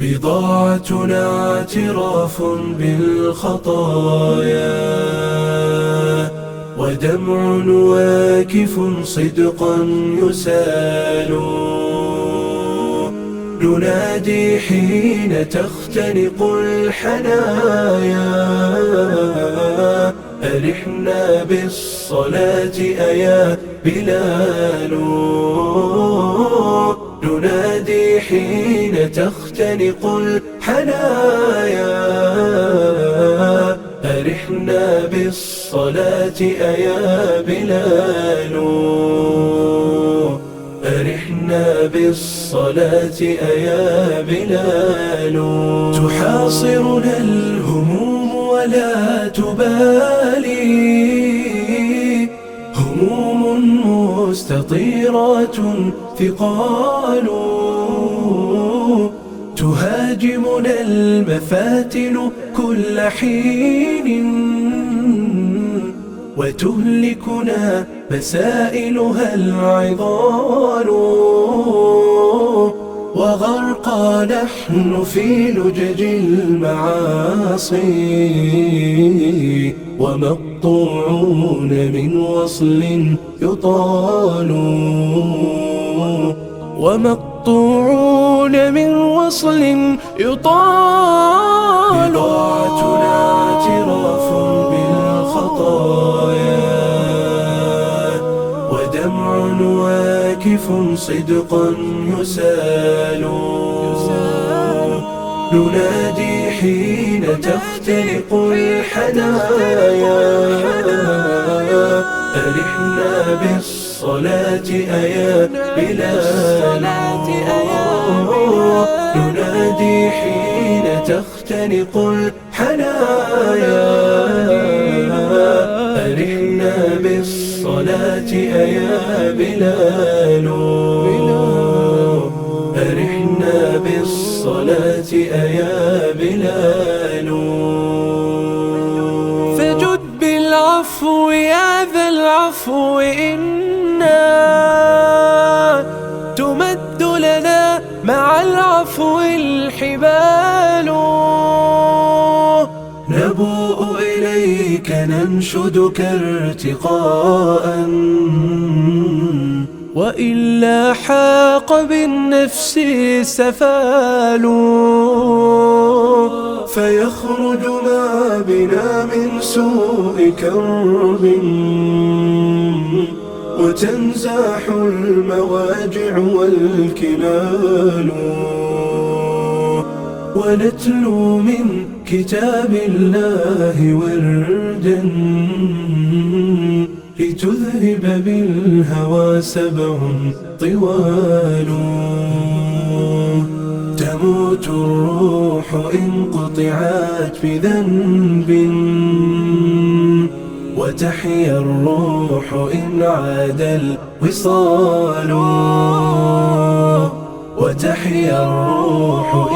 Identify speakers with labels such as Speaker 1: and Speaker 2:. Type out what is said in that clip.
Speaker 1: بضاعتنا اعتراف بالخطايا ودمع واكف صدقا يسال. ننادي حين تختنق الحنايا أرحنا بالصلاة أيا بلال؟ ننادي حين تختنق الحنايا. أرحنا بالصلاة أيا بلال. أرحنا بالصلاة أيا بلال. تحاصرنا الهموم ولا تبالي. هموم مستطيرات ثقال تهاجمنا المفاتن كل حين وتهلكنا مسائلها العظال وغرقا نحن في لجج المعاصي ومقطوعون من وصل يطال ومقطوعون من وصل يطال. بضاعتنا اعتراف بالخطايا. ودمع واكف صدقا يسال. ننادي حين تختنق الحنايا. أرحنا بالصلاة أيا بلال. تختنق الحنايا. أرحنا بالصلاة أيا بلال. أرحنا بالصلاة أيا بلال.
Speaker 2: فجد بالعفو يا ذا العفو إنا. تمد لنا مع العفو الحبال.
Speaker 1: نبوء إليك ننشدك ارتقاء
Speaker 2: وإلا حاق بالنفس سفال.
Speaker 1: فيخرج ما بنا من سوء كرب. وتنزاح المواجع والكلال. ونتلو من كتاب الله وردا لتذهب بالهوى سبع طوال. تموت الروح إن قطعت بذنب وتحيا الروح إن عاد الوصال. وتحيا الروح